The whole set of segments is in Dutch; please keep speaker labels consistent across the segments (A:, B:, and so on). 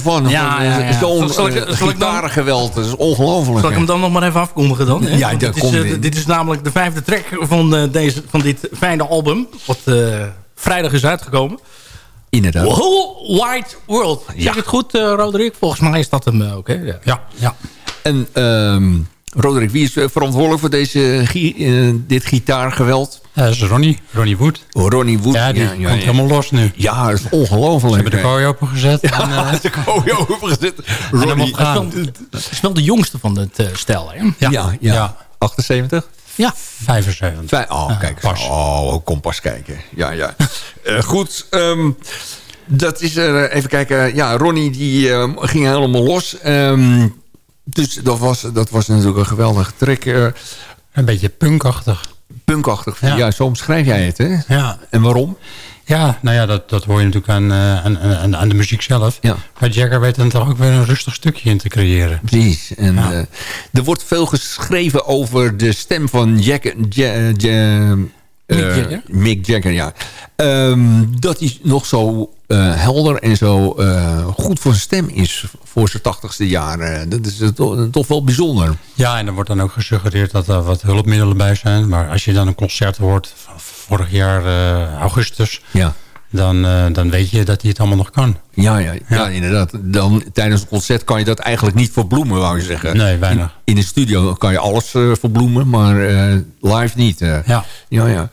A: Van.
B: Ja,
A: Van,
B: ja, ja.
A: eh, Zo'n
B: ik-
A: eh. Dat is ongelooflijk.
B: Zal ik hem dan nog maar even afkondigen dan? hè?
A: Ja,
B: dit,
A: komt
B: is, eh, dit is namelijk de vijfde track van, eh, deze, van dit fijne album. Wat eh, vrijdag is uitgekomen.
A: Inderdaad.
B: Whole Wide World. Zeg
A: Ja.
B: ik het goed, eh, Roderick? Volgens mij is dat hem ook. Hè? Ja. ja. ja.
A: En ehm Roderick, wie is verantwoordelijk voor deze, dit gitaargeweld?
C: Ja, dat is Ronnie, Ronnie Wood.
A: Ronnie Wood.
C: Ja, die
A: ja, ja,
C: komt
A: ja.
C: helemaal los nu.
A: Ja, dat is ongelooflijk.
C: Ze hebben de kooi opengezet. en, eh,
A: de kooi opengezet. Ronnie.
B: Het is wel de jongste van het eh, stel, hè?
A: Ja, ja.
C: Ja.
A: 78?
B: Ja.
C: 75.
A: Vij- oh, kijk.
C: pas.
A: Oh, kom pas kijken. Ja, ja. Eh, goed. ehm, dat is er. even kijken. Ja, Ronnie die ehm, ging helemaal los. Ehm, dus dat was, dat was natuurlijk een geweldige trek. eh,
C: Een beetje punkachtig.
A: Punkachtig. Ja.
C: Ja.
A: zo omschrijf jij het, hè?
C: Ja,
A: En waarom?
C: ja nou ja, dat, dat hoor je natuurlijk aan, eh, aan, aan, aan de muziek zelf.
A: Ja.
C: Maar Jagger weet er toch ook weer een rustig stukje in te creëren.
A: Precies. En,
C: Ja.
A: eh, er wordt veel geschreven over de stem van Jack, Ja- Ja-
B: Mick
A: eh,
B: Jagger?
A: Mick Jagger, ja. Ehm, dat hij nog zo eh, helder en zo eh, goed voor zijn stem is voor zijn tachtigste jaar. Eh, dat is toch, toch wel bijzonder.
C: Ja, en er wordt dan ook gesuggereerd dat er wat hulpmiddelen bij zijn. Maar als je dan een concert hoort van vorig jaar augustus...
A: Ja.
C: Dan, eh, dan weet je dat hij het allemaal nog kan.
A: Ja, ja, ja.
C: Ja.
A: inderdaad. Dan, tijdens een concert kan je dat eigenlijk niet verbloemen, wou je zeggen.
C: Nee, weinig.
A: In, in de studio kan je alles eh, verbloemen, maar eh, live niet.
C: Ja.
A: Ja, ja.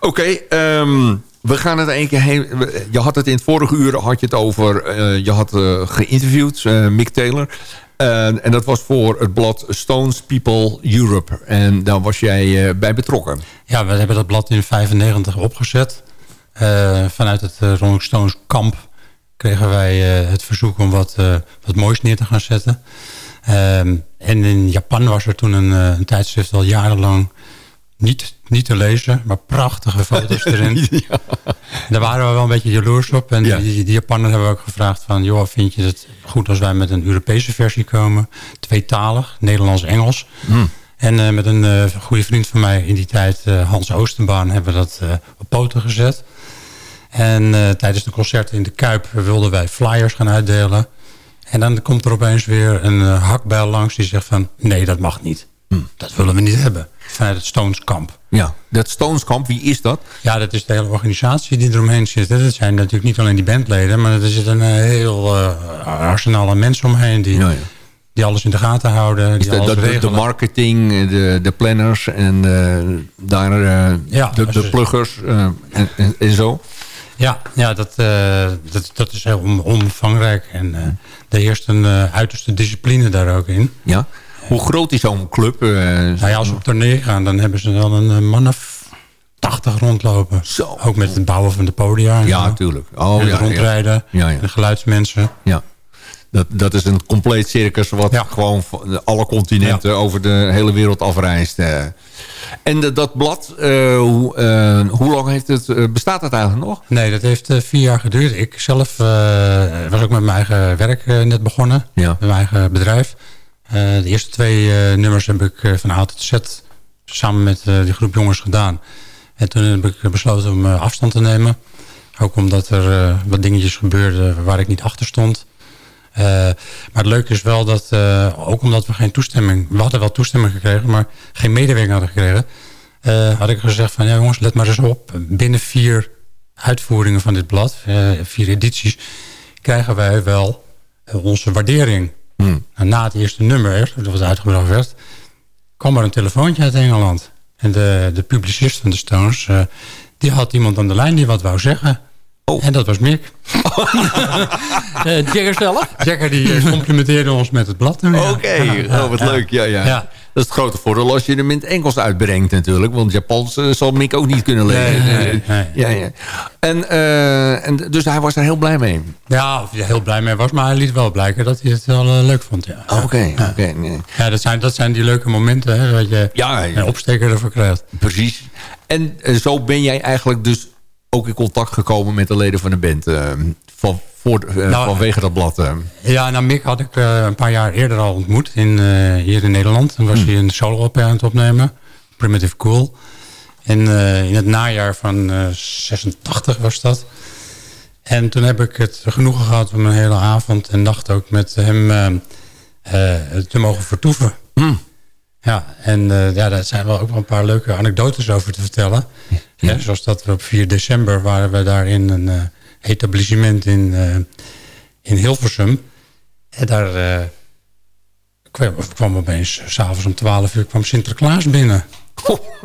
A: Oké, ehm, we gaan het één keer heen. Je had het in het vorige uur had je het over. je had geïnterviewd, Mick Taylor. En- en dat was voor het blad Stones People Europe. En daar was jij bij betrokken.
C: Ja, we hebben dat blad in 95 opgezet. Eh, vanuit het eh, Rolling Stones kamp kregen wij eh, het verzoek om wat, wat moois neer te gaan zetten. Ehm, en in Japan was er toen een, een tijdschrift al jarenlang niet, niet te lezen, maar prachtige foto's erin. Daar waren we wel een beetje jaloers op. En
A: Ja.
C: die, die Japanners hebben we ook gevraagd van... joh, vind je het goed als wij met een Europese versie komen? Tweetalig, Nederlands-Engels. En eh, met een goede vriend van mij in die tijd, Hans Oostenbaan... hebben we dat op poten gezet. En eh, tijdens de concerten in de Kuip wilden wij flyers gaan uitdelen. En dan komt er opeens weer een eh, hakbijl langs die zegt van... nee, dat mag niet. Dat willen we niet hebben. Vanuit het Stones kamp.
A: Ja, dat Stones kamp, wie is dat?
C: Ja, dat is de hele organisatie die eromheen zit. Dat zijn natuurlijk niet alleen die bandleden... maar er zit een eh, heel eh, arsenaal aan mensen omheen... Die,
A: Ja, ja.
C: die alles in de gaten houden, die
A: de,
C: alles
A: de, marketing, de, de planners en daar
C: Ja,
A: de, pluggers en, en, en zo.
C: Ja, ja dat, eh, dat, dat is heel om- omvangrijk. En eh heerst een eh, uiterste discipline daar ook in.
A: Ja. Hoe groot is zo'n club?
C: Nou ja, als we op tournee gaan, dan hebben ze wel een man of 80 rondlopen.
A: Zo.
C: Ook met het bouwen van de podia. en
A: ja, natuurlijk. Oh,
C: en
A: ja,
C: rondrijden.
A: Ja, ja.
C: De geluidsmensen.
A: Ja. Dat, dat is een compleet circus wat gewoon alle continenten over de hele wereld afreist. En de- dat blad, eh, hoe, eh, hoe lang heeft het, eh, bestaat het eigenlijk nog?
C: Nee, dat heeft vier jaar geduurd. Ik zelf was ook met mijn eigen werk net begonnen.
A: Ja.
C: Met mijn eigen bedrijf. De eerste twee nummers heb ik van A tot Z samen met die groep jongens gedaan. En toen heb ik besloten om afstand te nemen. Ook omdat er wat dingetjes gebeurden waar ik niet achter stond. Eh, maar het leuke is wel dat, eh, ook omdat we geen toestemming... We hadden wel toestemming gekregen, maar geen medewerking hadden gekregen. eh, had ik gezegd van, ja jongens, let maar eens op. Binnen vier uitvoeringen van dit blad, vier edities... krijgen wij wel onze waardering.
A: Hmm.
C: Nou, na het eerste nummer, dat wat uitgebracht werd... kwam er een telefoontje uit Engeland. En de, de publicist van de Stones... die had iemand aan de lijn die wat wou zeggen.
A: Oh.
C: En dat was Mick.
B: Eh, Jagger zelf?
C: Jagger die eh, complimenteerde ons met het blad. ja.
A: Oké,
C: Ja, ja,
A: oh, wat
C: ja.
A: leuk. Ja, ja.
C: Ja.
A: Dat is het grote voordeel als je hem in het Engels uitbrengt natuurlijk. Want Japans eh, zal Mick ook niet kunnen leren.
C: Nee, nee, nee.
A: Ja, ja. En, eh, en, dus hij was er heel blij mee.
C: Ja, of hij er heel blij mee was, maar hij liet wel blijken dat hij het wel leuk vond. Ja,
A: Oké, oké. nee.
C: ja dat, zijn, dat zijn die leuke momenten, hè, dat je
A: Ja, ja.
C: een opsteker ervoor krijgt.
A: Precies. En zo ben jij eigenlijk dus ook in contact gekomen met de leden van de band. eh, van, voor, eh,
C: Nou,
A: vanwege dat blad. eh.
C: Ja, nou Mick had ik een paar jaar eerder al ontmoet in, hier in Nederland. Toen was hij een solo-op aan het opnemen, Primitive Cool. En in het najaar van eh 86 was dat. En toen heb ik het genoegen gehad om een hele avond en nacht ook met hem te mogen vertoeven. Ja, en eh, ja, daar zijn wel ook wel een paar leuke anekdotes over te vertellen. Hè, zoals dat we op 4 december waren we daar in een eh, etablissement in, eh, in Hilversum. En daar kwam, kwam opeens, s'avonds om 12 uur, kwam Sinterklaas binnen.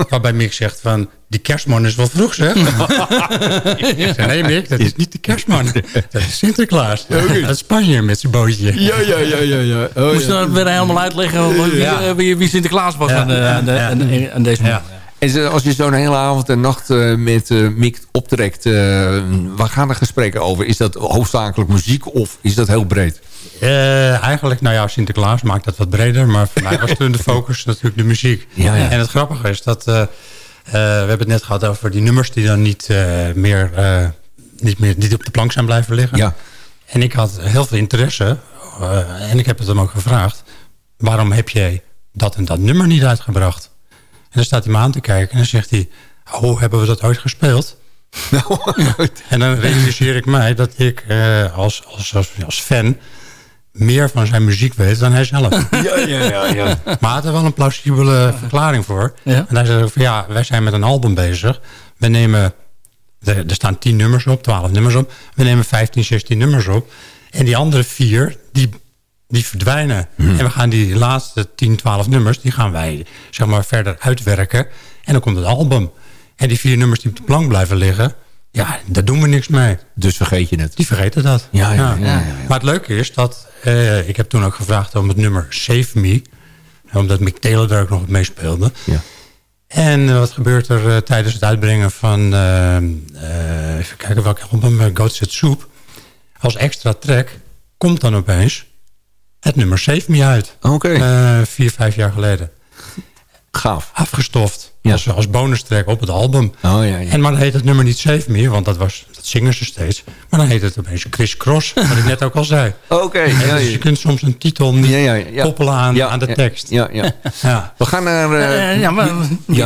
C: Waarbij Mick zegt van, die kerstman is wel vroeg zeg. Ik zei, nee Mick, dat is niet de kerstman. Dat is Sinterklaas. Uit Spanje met zijn bootje.
A: Ja, ja, ja, ja. ja. Oh,
B: Moest
A: ja.
B: je weer helemaal uitleggen wie,
C: Ja.
B: eh, wie, wie Sinterklaas was
C: Ja,
B: aan, de,
C: ja,
B: aan, de,
C: ja.
B: aan, aan deze man.
C: Ja.
A: En zo- als je zo'n hele avond en nacht eh, met eh, Mick optrekt... eh, waar gaan de gesprekken over? Is dat hoofdzakelijk muziek of is dat heel breed?
C: Eh, eigenlijk, nou ja, Sinterklaas maakt dat wat breder. Maar voor mij was toen de focus natuurlijk de muziek.
A: Ja, ja.
C: En het grappige is dat... eh, eh, we hebben het net gehad over die nummers die dan niet, meer, niet meer niet op de plank zijn blijven liggen.
A: Ja.
C: En ik had heel veel interesse. en ik heb het hem ook gevraagd. Waarom heb jij dat en dat nummer niet uitgebracht? En dan staat hij me aan te kijken en dan zegt hij... Oh, hebben we dat ooit gespeeld? En dan realiseer ik mij dat ik als, als, als, als fan meer van zijn muziek weet dan hij zelf.
A: Ja, ja, ja. ja.
C: Maar hij had er wel een plausibele verklaring voor.
B: Ja.
C: En hij zei van ja, wij zijn met een album bezig. We nemen, er, staan 10 nummers op, 12 nummers op. We nemen 15, 16 nummers op. En die andere vier, die, die verdwijnen. En we gaan die laatste 10, 12 nummers, die gaan wij zeg maar verder uitwerken. En dan komt het album. En die vier nummers die op de plank blijven liggen, ja, daar doen we niks mee.
A: Dus vergeet je het.
C: Die vergeten dat.
A: Ja, ja, ja, ja, ja.
C: Maar het leuke is dat... eh, ik heb toen ook gevraagd om het nummer Save Me. Omdat Mick Taylor daar ook nog mee speelde.
A: Ja.
C: En eh, wat gebeurt er eh, tijdens het uitbrengen van... eh, eh, even kijken welke album, uh, Goat Set Soup. Als extra track komt dan opeens het nummer Save Me uit.
A: Oké.
C: Eh, vier, vijf jaar geleden.
A: Gaaf.
C: Afgestoft.
A: Ja.
C: Als, als bonus track op het album.
A: Oh, ja, ja.
C: En maar dan heet het nummer niet Save Me, want dat, was, dat zingen ze steeds. Maar dan heet het opeens Chris Cross, wat ik net ook al zei.
A: Oké. Ja,
C: dus
A: ja.
C: je kunt soms een titel niet
A: Ja, ja, ja.
C: koppelen aan,
A: Ja,
C: aan de
A: ja,
C: tekst.
A: Ja, ja.
C: Ja.
A: We gaan naar... eh,
B: Eh, ja, maar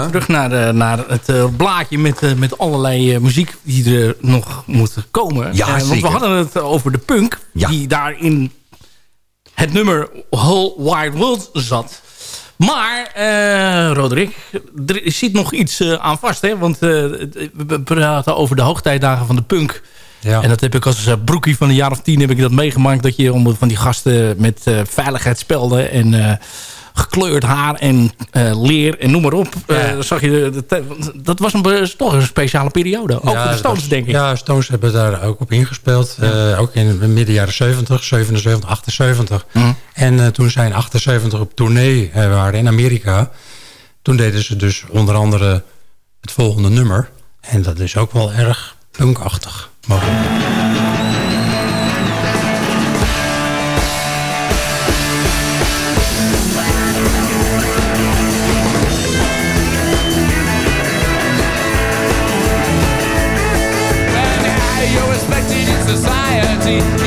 B: terug naar, eh, naar het blaadje met, met allerlei muziek die er nog moet komen.
A: Ja,
B: want we hadden het over de punk
A: Ja.
B: die daar in het nummer Whole Wide World zat. Maar, eh Roderick, er zit nog iets eh, aan vast. Hè? Want eh, we praten over de hoogtijdagen van de punk.
C: Ja.
B: En dat heb ik als broekie van een jaar of tien heb ik dat meegemaakt. Dat je onder van die gasten met veiligheid spelde. En gekleurd haar en eh, leer en noem maar op.
C: Ja.
B: Eh, zag je dat was een, toch een speciale periode. Ook voor de Stones,
C: was-
B: denk ik.
C: Ja, Stones hebben daar ook op ingespeeld. Eh, ook in de midden jaren 70, 77, 78. En toen zij in 78 op tournee waren in Amerika... toen deden ze dus onder andere het volgende nummer. En dat is ook wel erg punkachtig. mogelijk.
D: Society.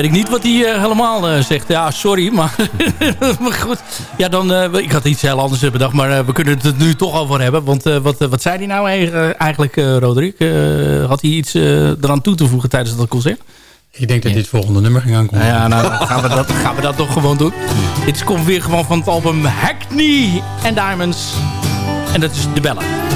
B: Weet ik niet wat hij eh, helemaal eh, zegt. Ja, sorry, maar, maar goed. Ja, dan, eh, ik had iets heel anders bedacht, maar we kunnen het er nu toch over hebben. Want wat, wat zei hij nou eigenlijk, Roderick? had hij iets eraan toe te voegen tijdens dat concert?
C: Ik denk dat dit volgende nummer ging aankomen.
B: Ja, nou gaan we, dat, gaan we dat toch gewoon doen. Dit komt weer gewoon van het album Hackney and Diamonds. En dat is De Bellen.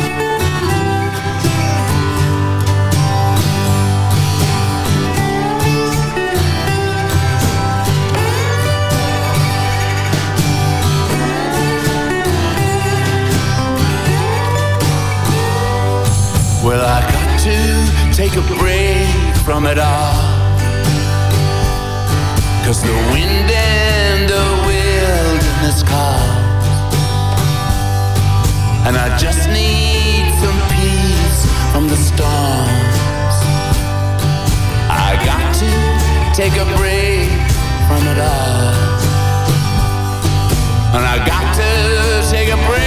D: Well, I got to take a break from it all. Cause the wind and the wilderness calls. And I just need some peace from the storms. I got to take a break from it all. And I got to take a break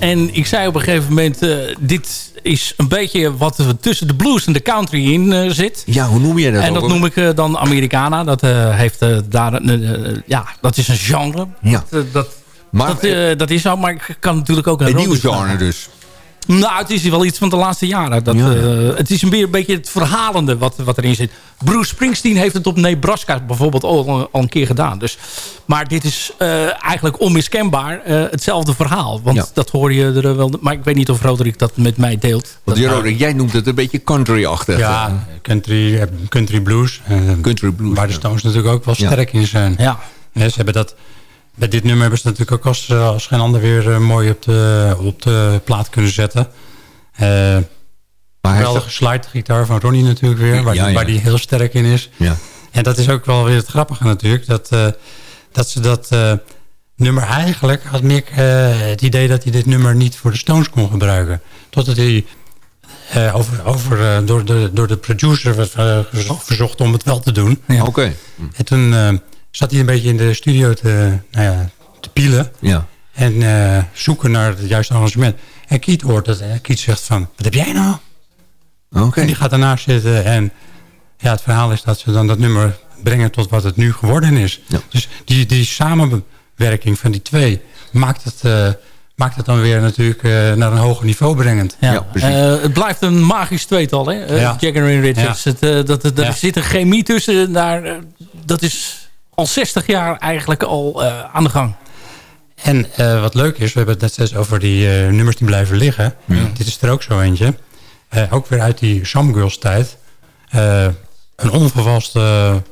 B: En ik zei op een gegeven moment... eh, dit is een beetje wat er tussen de blues en de country in eh, zit.
A: Ja, hoe noem je dat?
B: En dat
A: ook?
B: noem ik eh, dan Americana. Dat, heeft, daar, een, ja, dat is een genre.
A: Ja.
B: Dat, dat,
A: Maar
B: dat, dat is zo, maar ik kan natuurlijk ook een,
A: een nieuw
B: roadtrip
A: genre dus.
B: Nou, het is wel iets van de laatste jaren. Dat,
A: Ja.
B: eh, het is een, beetje, een beetje het verhalende wat, wat erin zit. Bruce Springsteen heeft het op Nebraska bijvoorbeeld al, al een keer gedaan. Dus, maar dit is eh, eigenlijk onmiskenbaar eh, hetzelfde verhaal. Want
A: Ja.
B: dat hoor je er wel. Maar ik weet niet of Roderick dat met mij deelt.
A: Want
B: Dat-
A: Roderick, jij noemt het een beetje country-achtig.
C: Ja, country, eh, country blues. eh,
A: Country blues,
C: Waar de. Stones natuurlijk ook wel
A: Ja.
C: sterk in zijn.
B: Ja.
C: Ja, ze hebben dat, bij dit nummer hebben ze natuurlijk ook als, eh, als geen ander weer eh, mooi op de, op de plaat kunnen zetten. Eh
A: Maar
C: geweldige slidegitaar van Ronnie natuurlijk weer, waar,
A: Ja,
C: waar die heel sterk in is.
A: Ja.
C: En dat is ook wel weer het grappige natuurlijk, dat, dat ze dat nummer eigenlijk had Mick het idee dat hij dit nummer niet voor de Stones kon gebruiken. Totdat hij over, over, door, de, door de producer werd verzocht om het wel te doen.
A: Oké.
C: En toen zat hij een beetje in de studio te, nou ja, te pielen.
A: Ja.
C: En eh, zoeken naar het juiste arrangement. En Kiet hoort het. En Kiet zegt van, wat heb jij nou?
A: Oké.
C: En die gaat daarnaast zitten. En ja, het verhaal is dat ze dan dat nummer brengen tot wat het nu geworden is.
A: Ja.
C: Dus die, die samenwerking van die twee maakt het, eh, maakt het dan weer natuurlijk eh, naar een hoger niveau brengend.
B: Ja.
A: Ja, precies.
B: Eh, het blijft een magisch tweetal, hè? Eh,
C: Ja.
B: Jagger en Richards. Het, eh, dat, dat, er zit een chemie tussen. Daar, dat is al 60 jaar eigenlijk al eh, aan de gang.
C: En eh, wat leuk is, we hebben het net steeds over die eh, nummers die blijven liggen. Dit is er ook zo eentje. Eh, ook weer uit die Some Girls tijd. Eh, een onvervalste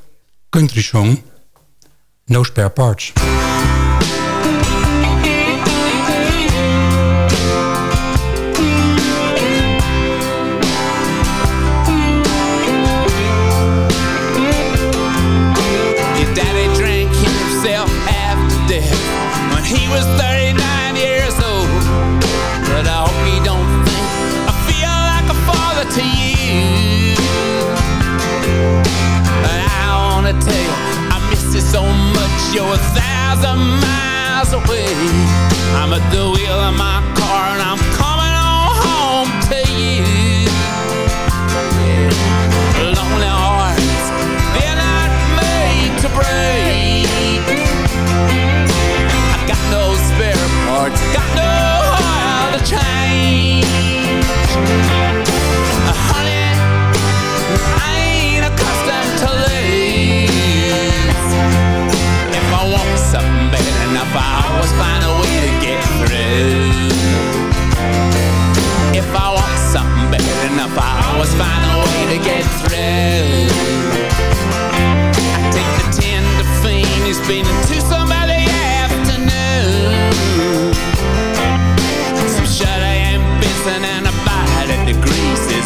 C: country song. No Spare Parts.
D: Thousand miles away. I'm at the wheel of my car and I'm coming on home to you. Lonely hearts, they're not made to break. I got no spare parts, got no oil to change. Enough, I always find a way to get through. If I want something bad enough, I always find a way to get through. I take the tin to Phoenix, been to somebody afternoon. Some shut and Benson and a bite at the greasy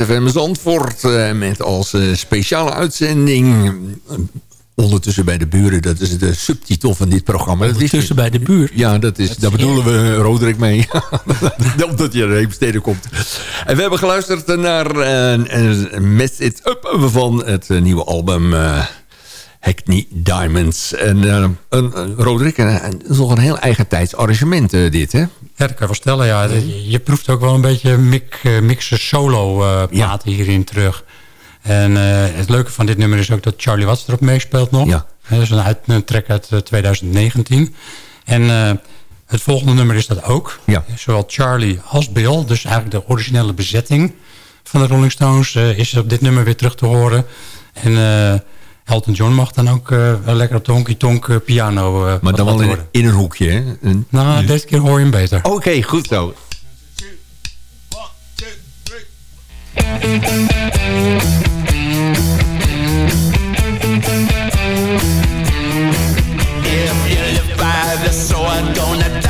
A: ZFM Zandvoort. eh, met als eh, speciale uitzending... eh, Ondertussen bij de buren, dat is de subtitel van dit programma. Dat wist je.
B: Tussen bij de buur.
A: Ja, dat is, daar bedoelen we Roderick mee. Omdat je er steden komt. En we hebben geluisterd naar uh, Mess It Up van het nieuwe album Hackney Diamonds. En een, een- Roderick, een- een- dat is nog een heel eigen tijds arrangement eh, dit, hè?
C: Ja, dat kan je wel stellen. Ja. Je, je proeft ook wel een beetje mik, eh, mixen solo platen hierin terug. En eh, het leuke van dit nummer is ook dat Charlie Watts erop meespeelt nog.
A: Ja.
C: Dat is een, uit, een track uit eh, 2019. En het volgende nummer is dat ook.
A: Ja.
C: Zowel Charlie als Bill, dus eigenlijk de originele bezetting van de Rolling Stones... is op dit nummer weer terug te horen. En Elton John mag dan ook eh, wel lekker op de honky-tonk eh, piano eh,
A: Maar dan wel in, in een hoekje, hè? Een-
C: Nou, deze keer hoor je hem beter.
A: Oké, goed zo.
D: If you live by the sword, gonna die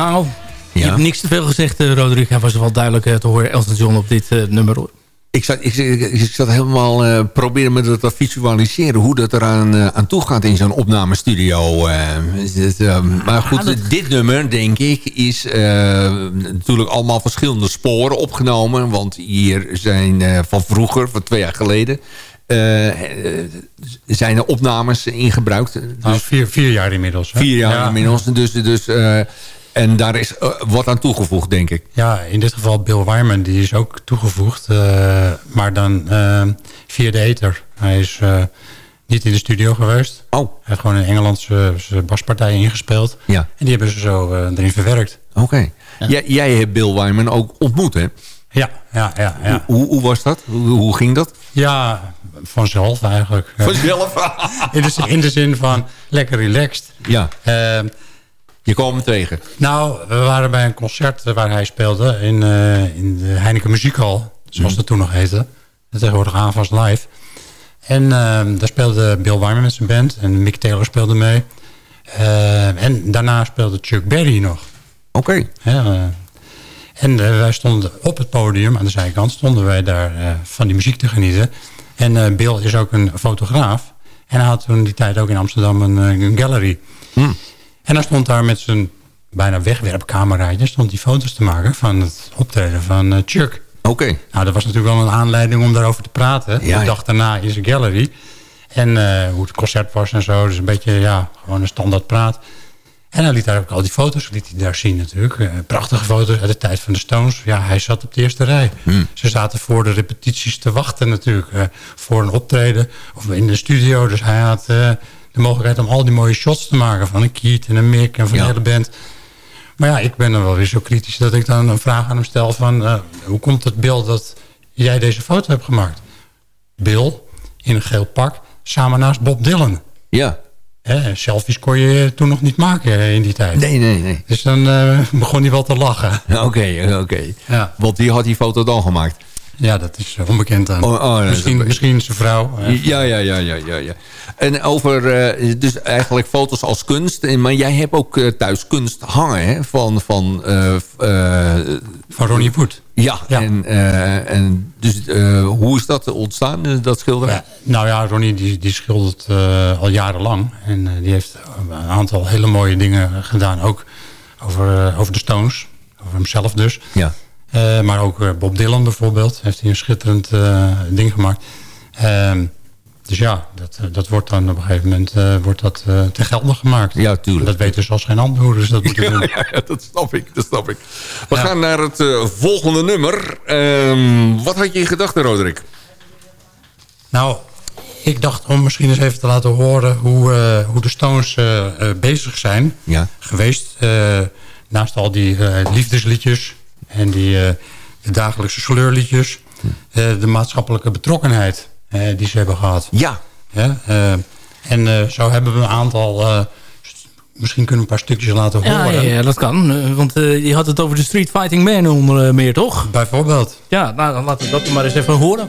B: Nou, je
A: Ja.
B: hebt niks te veel gezegd, eh, Roderick. Hij was wel duidelijk eh, te horen, Elton John, op dit eh, nummer.
A: Ik zat, ik, ik, ik zat helemaal eh, proberen me dat te visualiseren... hoe dat eraan uh, aan toe gaat in zo'n opnamestudio. Uh, het, maar goed, dat... dit nummer, denk ik, is natuurlijk allemaal verschillende sporen opgenomen. Want hier zijn van vroeger, van twee jaar geleden... zijn er opnames in gebruikt. Dus
C: nou, vier, vier jaar inmiddels. Hè?
A: Vier jaar ja. inmiddels. Dus, dus en daar is uh, wat aan toegevoegd, denk ik.
C: Ja, in dit geval Bill Wyman, die is ook toegevoegd. Uh, maar dan uh, via de ether. Hij is niet in de studio geweest.
A: Oh.
C: Hij heeft gewoon een Engelandse baspartij ingespeeld.
A: Ja.
C: En die hebben ze zo erin verwerkt.
A: Oké. Okay. Ja. Jij hebt Bill Wyman ook ontmoet, hè?
C: Ja, ja, ja. ja.
A: Hoe, hoe, was dat? Hoe, hoe, ging dat?
C: Ja, vanzelf eigenlijk.
A: Vanzelf?
C: in, de, in de zin van lekker relaxed.
A: Ja. Je kwam hem tegen?
C: Nou, we waren bij een concert waar hij speelde in, uh, in de Heineken Muziekhal. Zoals mm. dat toen nog heette. Tegenwoordig aanvast live. En uh, daar speelde Bill Wyman met zijn band. En Mick Taylor speelde mee. Uh, en daarna speelde Chuck Berry nog.
A: Oké.
C: Okay. en wij stonden op het podium, aan de zijkant, stonden wij daar van die muziek te genieten. En Bill is ook een fotograaf. En hij had toen die tijd ook in Amsterdam een, een gallery.
A: Mm.
C: En hij stond daar met zijn bijna wegwerpcameraatje... stond die foto's te maken van het optreden van uh, Chuck.
A: Oké.
C: Nou, dat was natuurlijk wel een aanleiding om daarover te praten.
A: Ja,
C: de dag daarna is een gallery. En uh, hoe het concert was en zo. Dus een beetje, ja, gewoon een standaard praat. En hij liet daar ook al die foto's liet hij daar zien natuurlijk. Uh, prachtige foto's uit de tijd van de Stones. Ja, hij zat op de eerste rij.
A: Hmm.
C: Ze zaten voor de repetities te wachten natuurlijk. Uh, voor een optreden. Of in de studio. Dus hij had de mogelijkheid om al die mooie shots te maken... van een Keith en een Mick en van de hele band. Maar ja, ik ben dan wel weer zo kritisch... dat ik dan een vraag aan hem stel van... Uh, hoe komt het beeld dat jij deze foto hebt gemaakt? Bill, in een geel pak, samen naast Bob Dylan.
A: Ja.
C: Hè, selfies kon je toen nog niet maken in die tijd.
A: Nee, nee, nee.
C: Dus dan uh, begon hij wel te lachen.
A: Oké, oké. Okay.
C: Ja.
A: Want die had die foto dan gemaakt?
C: Ja, dat is onbekend aan.
A: Oh, oh,
C: misschien, misschien zijn vrouw.
A: Ja, ja, ja, ja, ja, ja. En over, uh, dus eigenlijk foto's als kunst. Maar jij hebt ook uh, thuis kunst hangen, hè? Van, van, uh,
C: van Ronnie Wood.
A: Ja, ja. En, en dus hoe is dat ontstaan, dat schilderen?
C: Ja, nou ja, Ronnie die, die schildert al jarenlang. En die heeft een aantal hele mooie dingen gedaan. Ook over, over de Stones. Over hemzelf dus.
A: Ja.
C: Uh, maar ook uh, Bob Dylan bijvoorbeeld. Heeft hij een schitterend uh, ding gemaakt. Ehm, dus ja, dat, dat wordt dan op een gegeven moment wordt dat, te geldig gemaakt.
A: Ja, tuurlijk.
C: Dat weten ze als geen ander ze dat moeten
A: ja,
C: doen.
A: Ja, dat snap ik. Dat snap ik. We ja. gaan naar het volgende nummer. Um, wat had je in gedachten, Roderick?
C: Nou, ik dacht om misschien eens even te laten horen... hoe, hoe de Stones bezig zijn
A: ja.
C: geweest. naast al die liefdesliedjes en die, uh, de dagelijkse sleurliedjes. Uh, de maatschappelijke betrokkenheid uh, die ze hebben gehad.
A: Ja.
C: en zo hebben we een aantal... misschien kunnen we een paar stukjes laten horen.
B: Ja, ja dat kan. want je had het over de Street Fighting Man onder meer, toch?
C: Bijvoorbeeld.
B: Ja, nou, dan laten we dat maar eens even horen.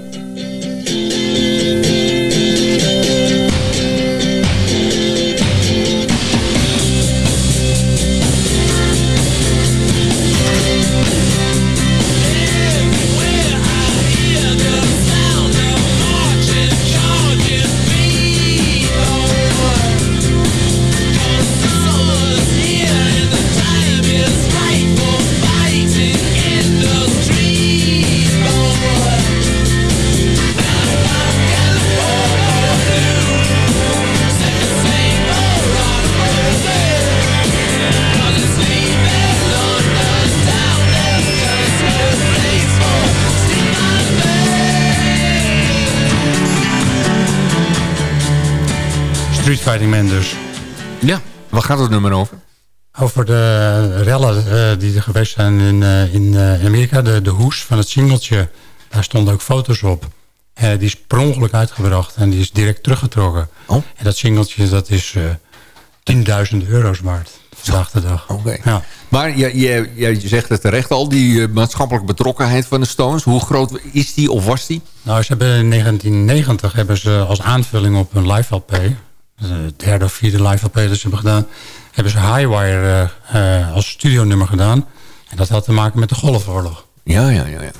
C: Street Fighting Man dus.
A: Ja, waar gaat het nummer over?
C: Over de rellen uh, die er geweest zijn in, uh, in uh, Amerika. De, de hoes van het singeltje. Daar stonden ook foto's op. die is per ongeluk uitgebracht. En die is direct teruggetrokken.
A: Oh.
C: En dat singeltje dat is 10.000 euro's waard. Vandaag de dag.
A: Okay. Ja. Maar je, je, je zegt het terecht al. Die maatschappelijke betrokkenheid van de Stones. Hoe groot is die of was die?
C: Nou, ze hebben in 1990 hebben ze als aanvulling op een live LP de derde of vierde live ze hebben gedaan... hebben ze Highwire uh, als studionummer gedaan. En dat had te maken met de Golfoorlog.
A: Ja, ja, ja. ja.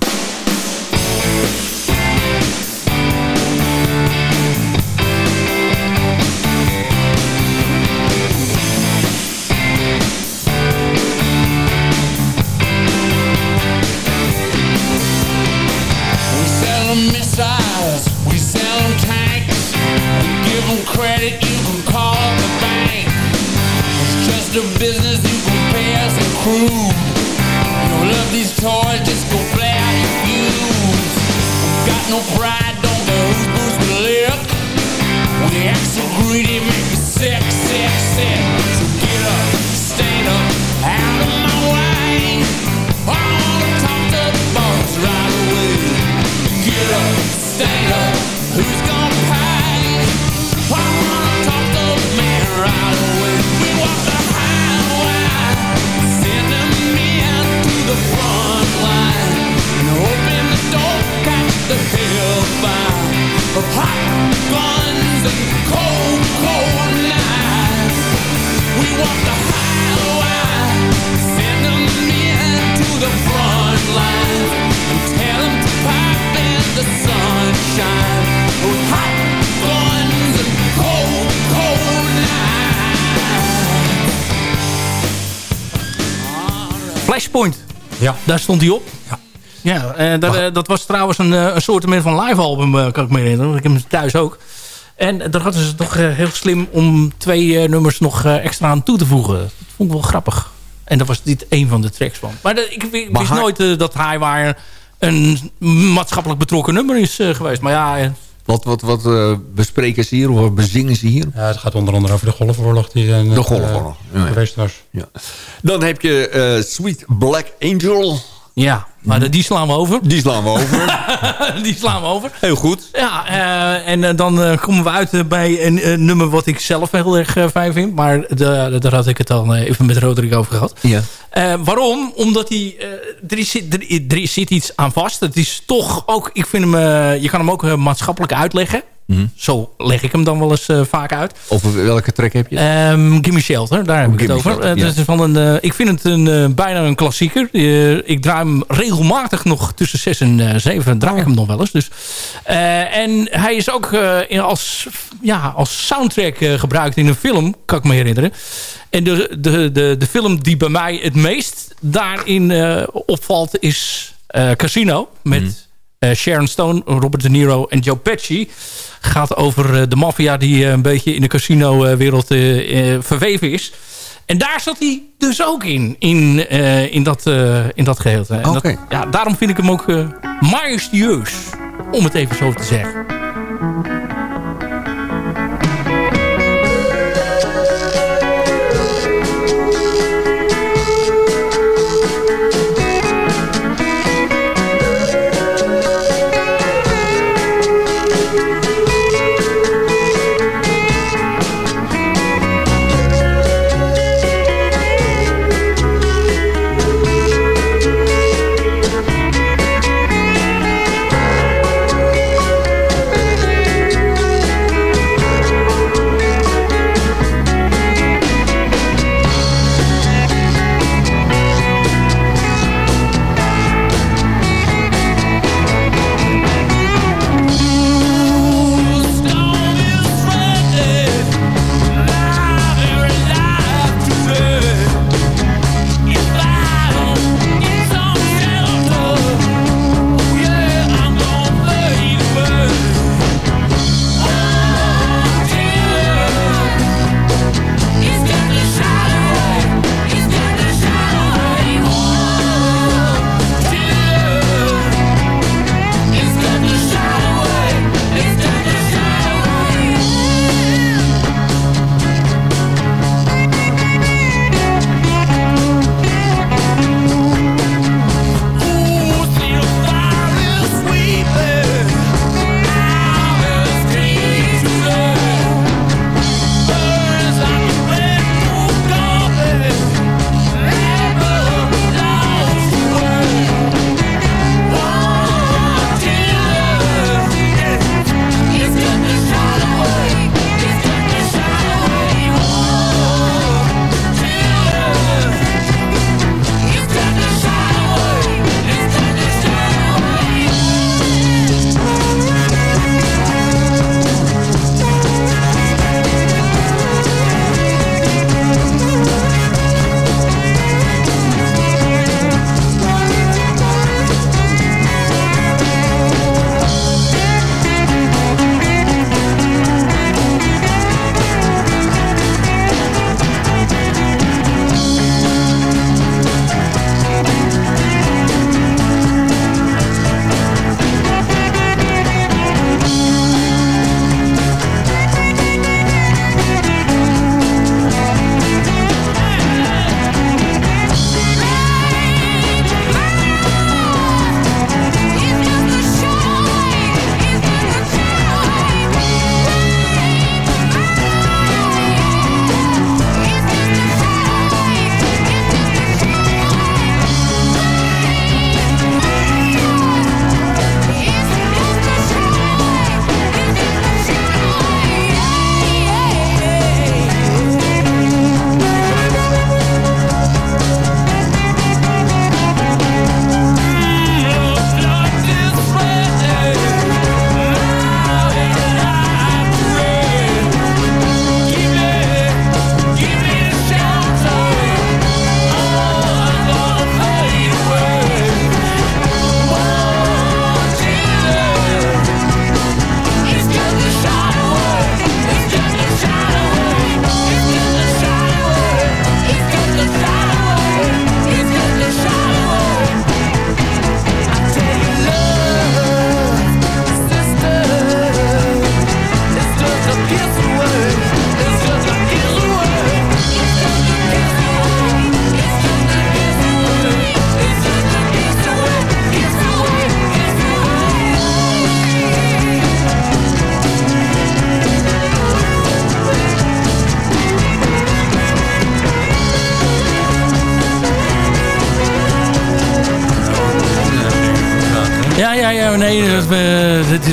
B: Daar stond hij op.
C: Ja.
B: Ja, eh, dat, eh, dat was trouwens een, eh, een soort van live album, kan ik me herinneren. Ik heb hem thuis ook. En daar hadden ze toch heel slim om twee nummers nog extra aan toe te voegen. Dat vond ik wel grappig. En daar was dit een van de tracks van. Maar de- ik, ik
A: Maar
B: wist nooit dat Highwire een maatschappelijk betrokken nummer is geweest. Maar ja,
A: Wat, wat, wat eh, bespreken ze hier of wat bezingen ze hier?
C: Ja, het gaat onder andere over de golfoorlog die eh,
A: De Golfoorlog,
C: eh, geweest was.
A: Ja. Dan heb je Sweet Black Angel.
B: Ja maar die slaan we over.
A: Die slaan we over.
B: die slaan we over.
A: Heel goed.
B: Ja, eh, en eh, dan eh, komen we uit bij een nummer wat ik zelf heel erg fijn vind. Maar de- daar had ik het al eh, even met Roderick over gehad.
A: Ja.
B: Waarom? Omdat hij... er, is, er, er zit iets aan vast. Het is toch ook... Ik vind hem... je kan hem ook maatschappelijk uitleggen.
A: Mhm.
B: Zo leg ik hem dan wel eens eh, vaak uit.
A: Over welke track heb je?
B: Ehm Gimme Shelter, daar heb ik het over.
A: Shelter,
B: Eh,
A: ja.
B: dat is van een, eh, ik vind het een, bijna een klassieker. Ik draai hem regelmatig nog tussen 6 en eh, 7. Draai ik hem nog wel eens. Dus. En hij is ook in- als, ja, als soundtrack gebruikt in een film, kan ik me herinneren. En de, de, de, de film die bij mij het meest daarin opvalt is Casino. Met eh, Sharon Stone, Robert De Niro en Joe Pesci. Gaat over eh, de maffia die eh, een beetje in de casino-wereld eh, eh, verweven is. En daar zat hij dus ook in, in, eh, in, dat, eh, in dat geheel. Ja, daarom vind ik hem ook eh majestueus, om het even zo te zeggen.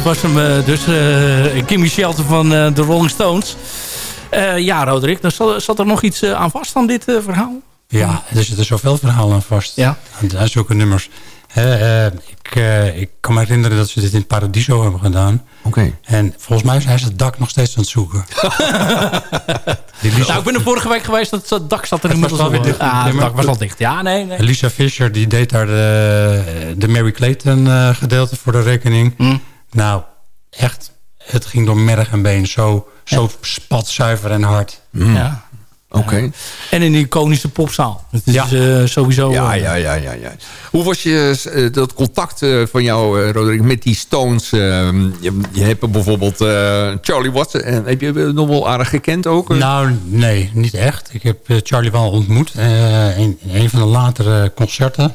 B: Was hem eh, dus. eh, Kimmy Shelter van eh, de Rolling Stones. Eh, ja, Roderick, dan zat, zat er nog iets eh, aan vast aan dit eh, verhaal?
C: Ja, er zitten zoveel verhalen aan vast.
B: Ja.
C: Aan, zulke nummers. Hè, eh, ik, eh, ik kan me herinneren dat ze dit in Paradiso hebben gedaan.
A: Oké.
C: En volgens mij zijn ze het dak nog steeds aan het zoeken.
B: Nou, ik ben er vorige week geweest, dat het dak zat er inmiddels
C: weer
B: al.
C: dicht,
B: Ah, het dak was al dicht. Ja, nee, nee.
C: Lisa Fischer die deed daar de, de Mary Clayton eh, gedeelte voor de rekening.
B: Hm.
C: Nou, echt, het ging door merg en been. Zo, zo spatzuiver en hard.
B: Ja.
A: Oké.
B: En in die iconische popzaal. Het is
C: Ja.
B: eh, sowieso...
A: Ja,
B: eh,
A: ja, ja, ja, ja. Hoe was je, eh, dat contact eh, van jou, eh, Roderick, met die Stones? je, je hebt bijvoorbeeld eh, Charlie Watson. En heb je hem nog wel aardig gekend ook?
C: Nou, nee, niet echt. Ik heb Charlie wel ontmoet eh, in, in een van de latere concerten.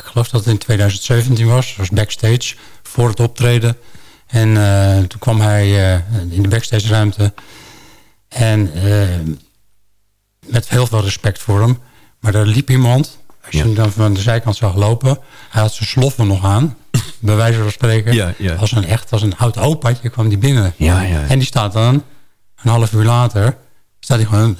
C: Ik geloof dat het in 2017 was. Dat was backstage voor het optreden. En eh, toen kwam hij eh, in de backstage ruimte. En eh, met heel veel respect voor hem. Maar er liep iemand. Als je
A: Ja.
C: hem dan van de zijkant zag lopen. Hij had zijn sloffen nog aan. Bij wijze van spreken.
A: Ja, ja.
C: Als een echt als een oud opaatje kwam die binnen.
A: Ja, ja.
C: En die staat dan, een half uur later... staat hij gewoon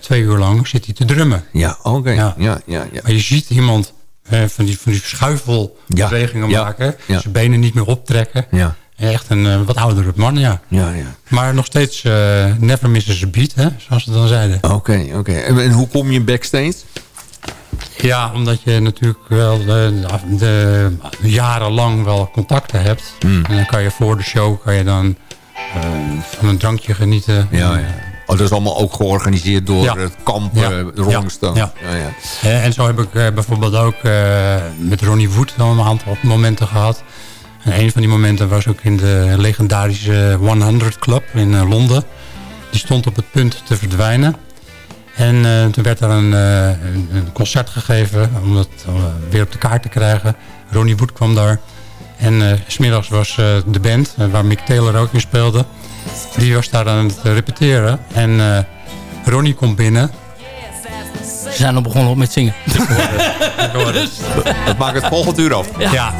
C: twee uur lang zit hij te drummen.
A: Ja, oké.
C: Ja.
A: Ja. Ja, ja,
C: Maar je ziet iemand van die, van die schuifelbewegingen
A: Ja,
C: maken.
A: ja.
C: Zijn benen niet meer optrekken.
A: ja.
C: Echt een eh, wat oudere man, ja.
A: Ja, ja.
C: Maar nog steeds eh, never misses a beat, hè, zoals ze dan zeiden.
A: Oké, oké. En, en hoe kom je backstage?
C: Ja, omdat je natuurlijk wel de, de, jarenlang wel contacten hebt.
A: Hmm.
C: En dan kan je voor de show kan je dan eh, van een drankje genieten.
A: Ja, ja. Oh, dat is allemaal ook georganiseerd door
C: Ja.
A: het kamp
C: Ja.
A: eh, Rolling.
C: Ja. Eh, En zo heb ik eh, bijvoorbeeld ook met Ronnie Wood wel een aantal momenten gehad. En een van die momenten was ook in de legendarische 100 Club in Londen. Die stond op het punt te verdwijnen. En toen werd er een, een, concert gegeven om dat weer op de kaart te krijgen. Ronnie Wood kwam daar. En s smiddags was de band, waar Mick Taylor ook in speelde. Die was daar aan het repeteren. En eh, Ronnie komt binnen.
B: Ze zijn al begonnen met zingen.
A: Dat maakt het volgend uur af.
C: ja.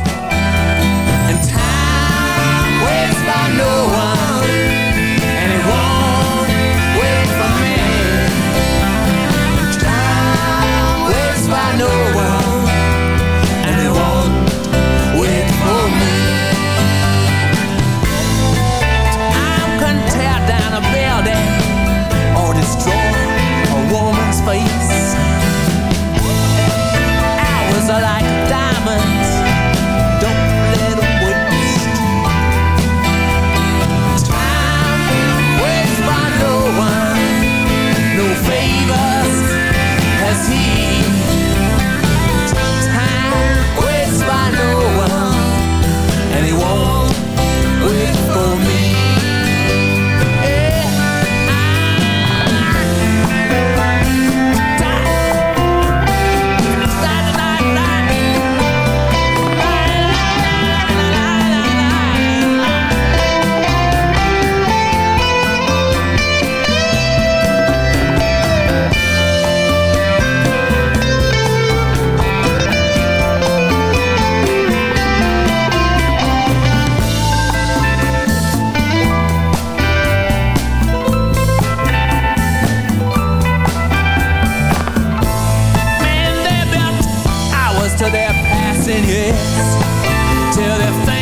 D: best till they